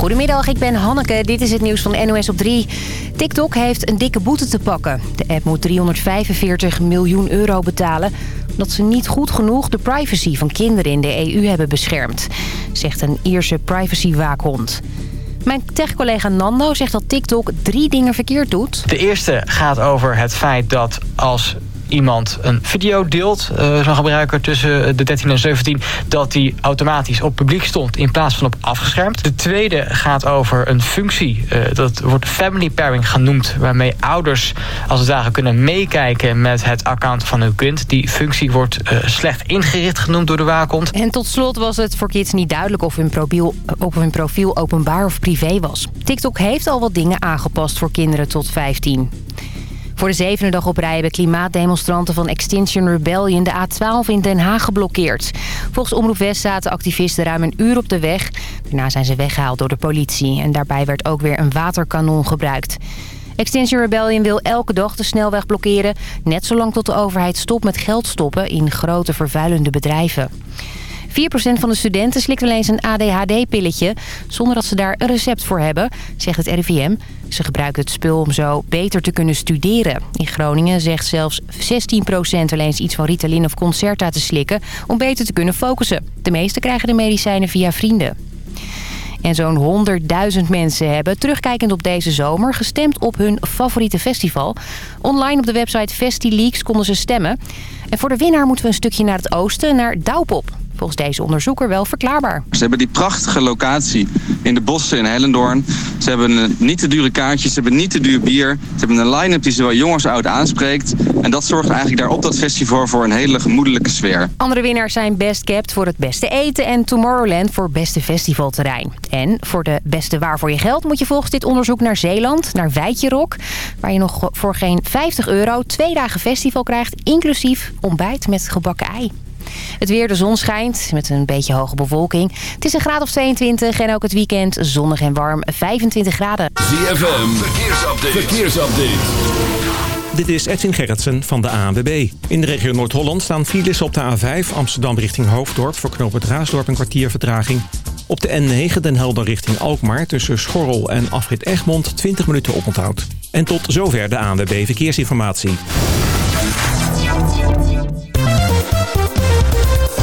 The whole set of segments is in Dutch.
Goedemiddag, ik ben Hanneke. Dit is het nieuws van NOS op 3. TikTok heeft een dikke boete te pakken. De app moet 345 miljoen euro betalen... omdat ze niet goed genoeg de privacy van kinderen in de EU hebben beschermd... zegt een Ierse privacywaakhond. Mijn tech-collega Nando zegt dat TikTok drie dingen verkeerd doet. De eerste gaat over het feit dat als iemand een video deelt, uh, zo'n gebruiker tussen de 13 en 17, dat die automatisch op publiek stond in plaats van op afgeschermd. De tweede gaat over een functie, uh, dat wordt family pairing genoemd, waarmee ouders als het ware kunnen meekijken met het account van hun kind. Die functie wordt uh, slecht ingericht genoemd door de waakhond. En tot slot was het voor kids niet duidelijk of hun, profiel, of hun profiel openbaar of privé was. TikTok heeft al wat dingen aangepast voor kinderen tot 15. Voor de zevende dag op rij hebben klimaatdemonstranten van Extinction Rebellion de A12 in Den Haag geblokkeerd. Volgens Omroep West zaten activisten ruim een uur op de weg. Daarna zijn ze weggehaald door de politie en daarbij werd ook weer een waterkanon gebruikt. Extinction Rebellion wil elke dag de snelweg blokkeren... net zolang tot de overheid stopt met geld stoppen in grote vervuilende bedrijven. 4% van de studenten slikt wel eens een ADHD-pilletje... zonder dat ze daar een recept voor hebben, zegt het RIVM. Ze gebruiken het spul om zo beter te kunnen studeren. In Groningen zegt zelfs 16% wel eens iets van Ritalin of Concerta te slikken... om beter te kunnen focussen. De meeste krijgen de medicijnen via vrienden. En zo'n 100.000 mensen hebben, terugkijkend op deze zomer... gestemd op hun favoriete festival. Online op de website FestiLeaks konden ze stemmen. En voor de winnaar moeten we een stukje naar het oosten, naar Daupop volgens deze onderzoeker wel verklaarbaar. Ze hebben die prachtige locatie in de bossen in Hellendoorn. Ze hebben niet te dure kaartjes, ze hebben niet te duur bier. Ze hebben een line-up die zowel jong als oud aanspreekt. En dat zorgt eigenlijk daar op dat festival voor een hele gemoedelijke sfeer. Andere winnaars zijn Best Kept voor het beste eten en Tomorrowland voor beste festivalterrein. En voor de beste waar voor je geld moet je volgens dit onderzoek naar Zeeland, naar Wijtjerok. Waar je nog voor geen 50 euro twee dagen festival krijgt, inclusief ontbijt met gebakken ei. Het weer, de zon schijnt met een beetje hoge bewolking. Het is een graad of 22 en ook het weekend zonnig en warm 25 graden. ZFM, verkeersupdate. verkeersupdate. Dit is Edwin Gerritsen van de ANWB. In de regio Noord-Holland staan files op de A5 Amsterdam richting Hoofddorp... voor knooppunt Raasdorp een kwartier vertraging. Op de N9 Den Helder richting Alkmaar tussen Schorrel en Afrit Egmond 20 minuten oponthoud. En tot zover de ANWB Verkeersinformatie.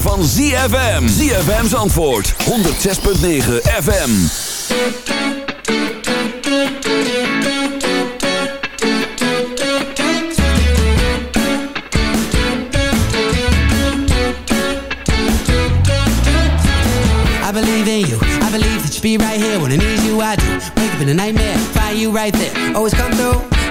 van ZFM. ZFM's antwoord. 106.9 FM. I believe in you. I believe that you be right here when I need you. I do. Wake up in a nightmare. Find you right there.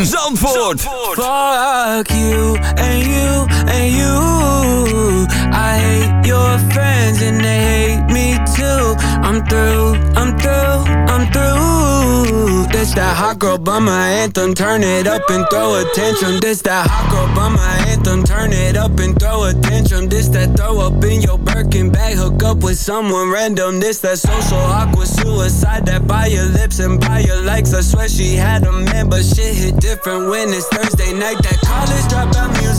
ZFM Zandvoort. Fuck you and you and you. I hate your friends and they hate me I'm through, I'm through, I'm through. This that hot girl bummer anthem. Turn it up and throw attention. This that hot girl bummer anthem. Turn it up and throw attention. This that throw up in your Birkin bag. Hook up with someone random. This that social awkward suicide. That by your lips and by your likes. I swear she had a man, but shit hit different when it's Thursday night. That college dropout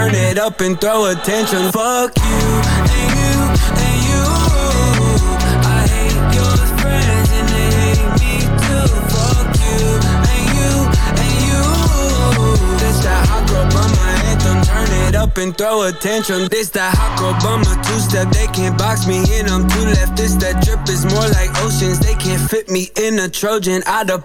Turn it up and throw attention. Fuck you and you and you. I hate your friends and they hate me too. Fuck you and you and you. This that hot girl bummer. Turn it up and throw a tantrum. This that hot girl bummer two step. They can't box me in. I'm too left. This that drip is more like oceans. They can't fit me in a Trojan. Out of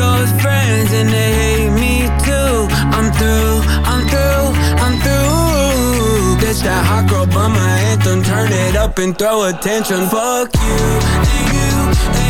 your friends and they hate me too. I'm through, I'm through, I'm through. This that hot girl bummer anthem. Turn it up and throw attention. Fuck you and you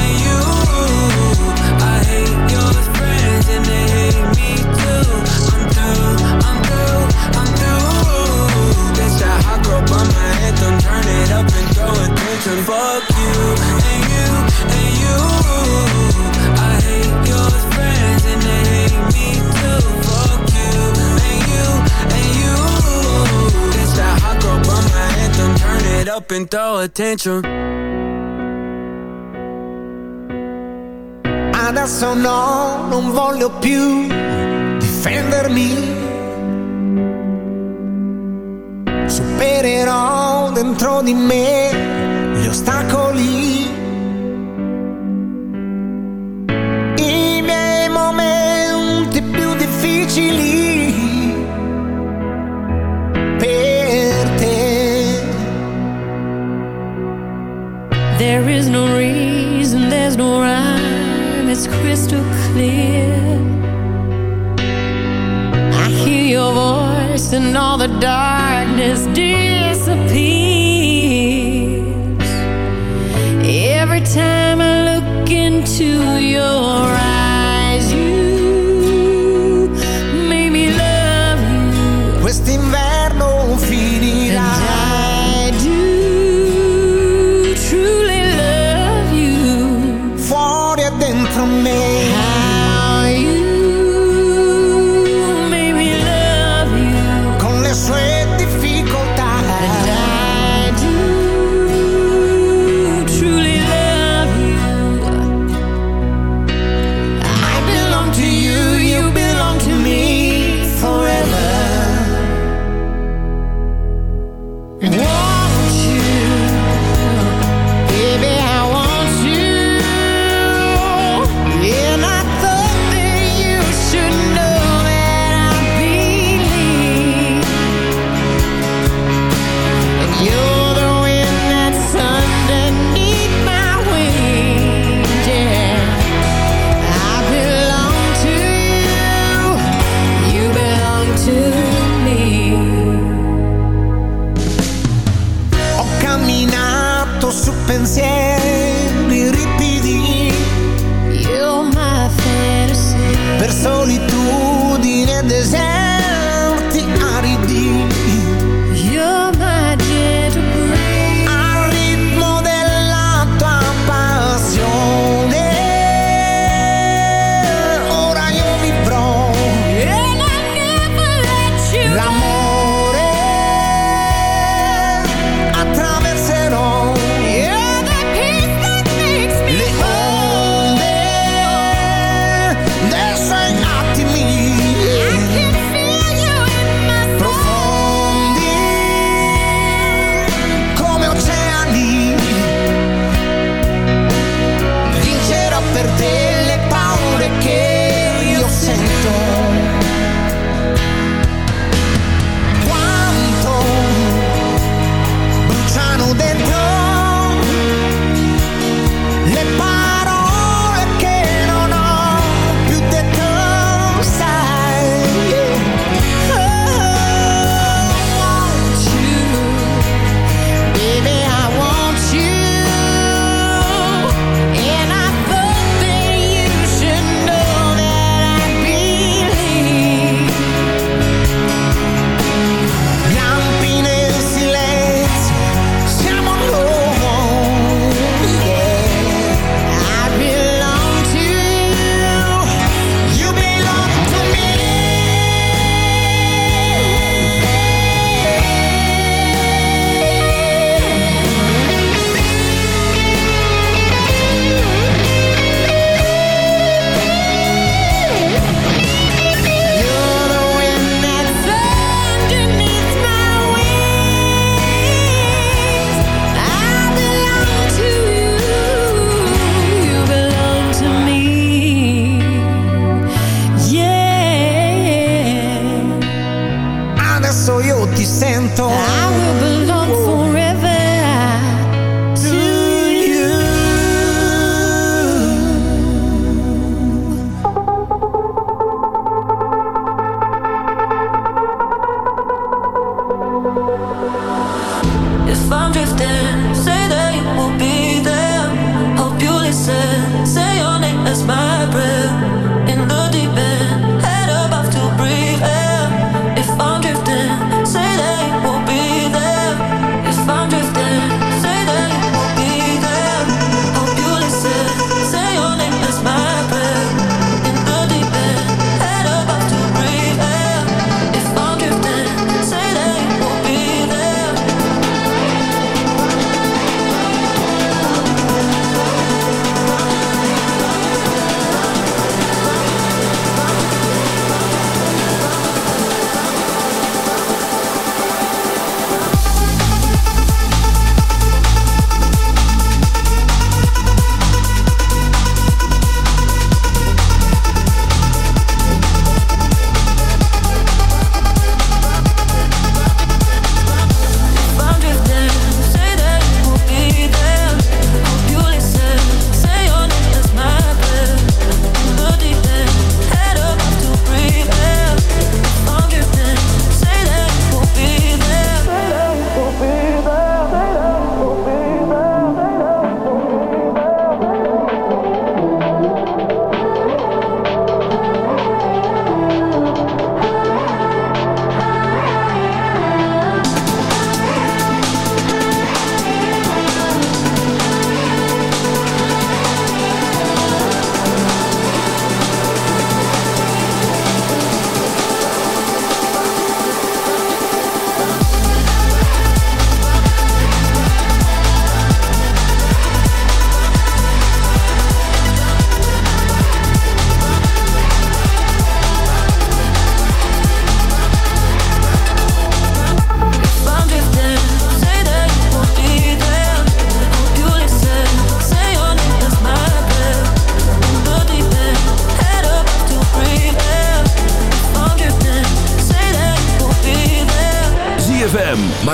And throw attention. Fuck you and you and you. I hate your friends and they hate me too. Fuck you and you and you. This that hot girl bummer anthem. Turn it up and throw attention. Adesso no, non voglio più difendermi. Supererò dentro di me gli ostacoli.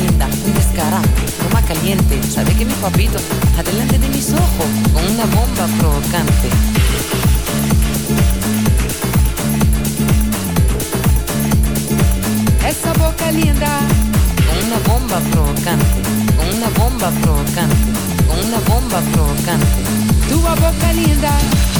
linda, un descarado, toma caliente. Sabe que mi papito está delante de mis ojos con una bomba provocante. Esa boca linda, con una bomba provocante, con una bomba provocante, con una bomba provocante. Tu boca linda.